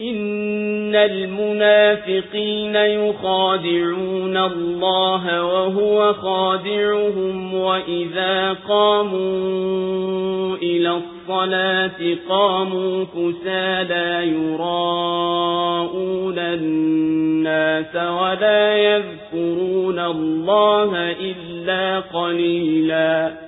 إن المنافقين يخادعون الله وهو خادعهم وإذا قاموا إلى الصلاة قاموا كسالا يراءون الناس ولا يذكرون الله إلا قليلا